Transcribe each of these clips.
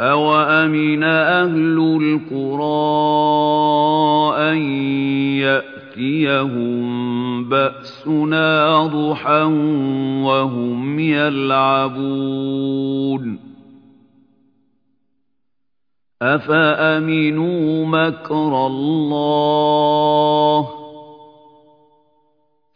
أَوَأَمِنَ أَهْلُ الْقُرَىٰ أَن يَأْتِيَهُم بَأْسُنَا ضُحًى وَهُمْ يَلْعَبُونَ أَفَأَمِنُوا مَكْرَ اللَّهِ ۚ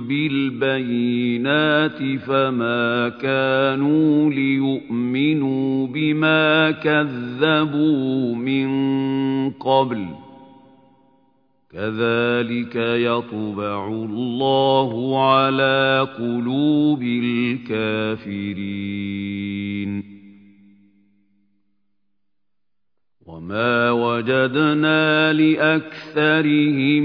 بِالْبَيِّنَاتِ فَمَا كَانُوا لِيُؤْمِنُوا بِمَا كَذَّبُوا مِن قَبْلُ ۚ كَذَٰلِكَ يَطْبَعُ اللَّهُ عَلَىٰ قُلُوبِ الْكَافِرِينَ. وَمَا وَجَدْنَا لِأَكْثَرِهِم